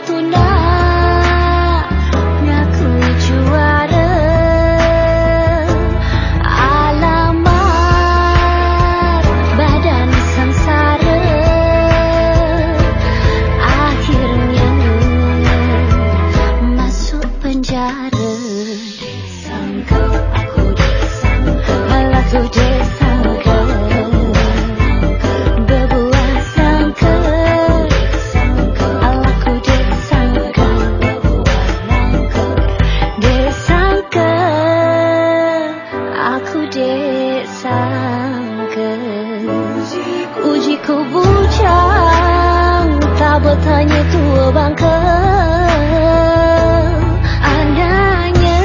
satu de sangka uji kubu kubucang tak bertanya tua bangka adanya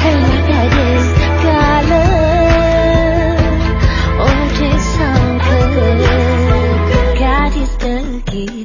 helah dari segala oh de sangka gadis terkini